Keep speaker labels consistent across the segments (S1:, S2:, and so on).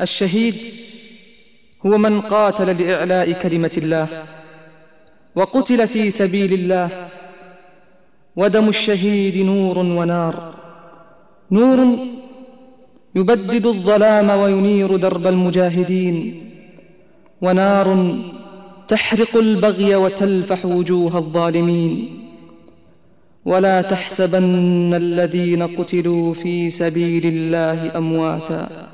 S1: الشهيد هو من قاتل لإعلاء كلمة الله وقتل في سبيل الله ودم الشهيد نور ونار. نور يبدد الظلام وينير درب المجاهدين ونار تحرق البغي وتلفح وجوه الظالمين. ولا تحسبن الذين قتلوا في سبيل الله أمواتا.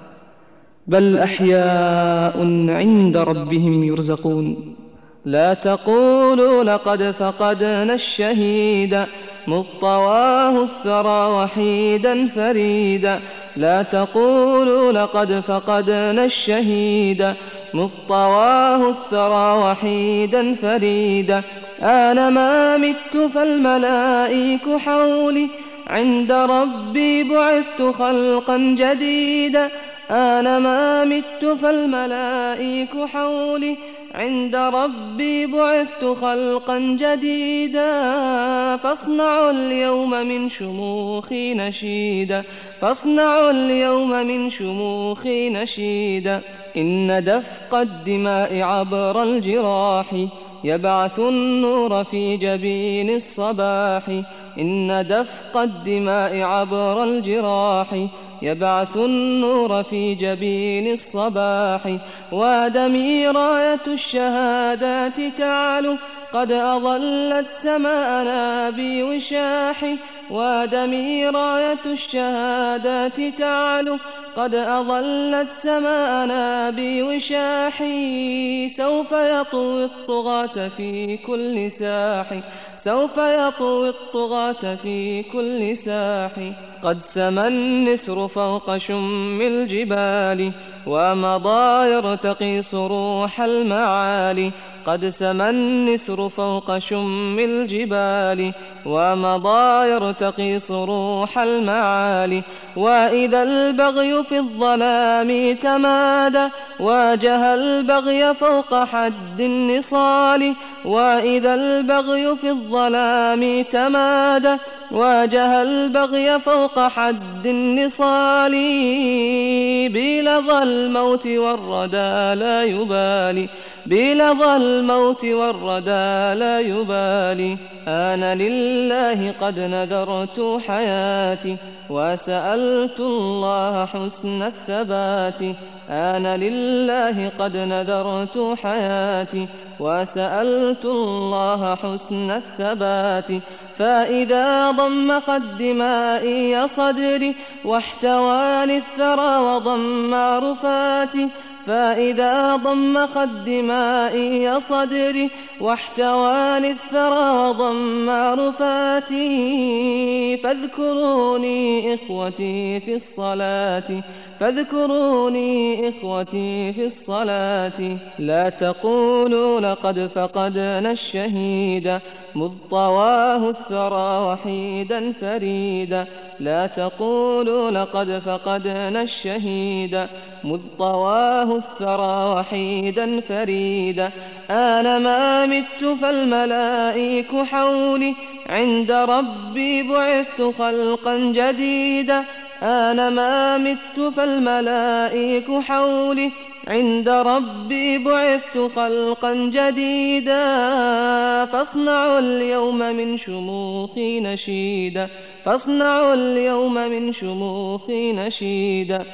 S1: بل أحياء عند ربهم يرزقون.
S2: لا تقولوا لقد فقدنا الشهيد مطواه الثرى وحيدا فريدا لا تقولوا لقد فقدنا الشهيد مطواه الثرى وحيدا فريدا آن ما مت فالملائك حولي عند ربي بعثت خلقا جديدا. آن ما مت فالملائك حولي عند ربي بعثت خلقا جديدا فاصنعوا اليوم من شموخي نشيدا فاصنعوا اليوم من شموخي نشيدا إن دفق الدماء عبر الجراح يبعث النور في جبين الصباح إن دفق الدماء عبر الجراح يبعث النور في جبين الصباح ودمي راية الشهادات تعلو قد أظلت سماءنا بوشاح ودمي راية الشهادات تعلو قد أظلت سماءنا بوشاح سوف يطوي الطغاة في كل ساح سوف يطوي الطغاة في كل ساح. قد سمى النسر فوق شم الجبال ومضى يرتقي صروح المعالي قد سمى النسر فوق شم الجبال ومضى يرتقي صروح المعالي وإذا البغي في الظلام تمادى واجه البغي فوق حد النصال وإذا البغي في الظلام تمادى واجه البغي فوق حد النصال. بلظى الموت والردى لا يبالي. بلظى الموت والردى لا يبالي. أنا لله قد نذرت حياتي وسألت الله حسن الثبات. أنا لله قد نذرت حياتي وسألت الله حسن الثبات. فإذا ضم الدماء صدري واحتواني الثرى وضم رفاتي. فإذا ضمخ الدماء صدري واحتواني الثرى وضم رفاتي فاذكروني إخوتي في الصلاة فاذكروني إخوتي في الصلاة. لا تقولوا لقد فقدنا الشهيد. مذ طواه الثرى وحيدا فريدا. لا تقولوا لقد فقدنا الشهيد. مذ طواه الثرى وحيدا فريدا. آن ما مت فالملائك حولي. عند ربي بعثت خلقا جديدا. آن ما مت فالملائك حولي. عند ربي بعثت خلقا جديدا. فاصنعوا اليوم من شموخي نشيدا. فاصنعوا اليوم من شموخي نشيدا.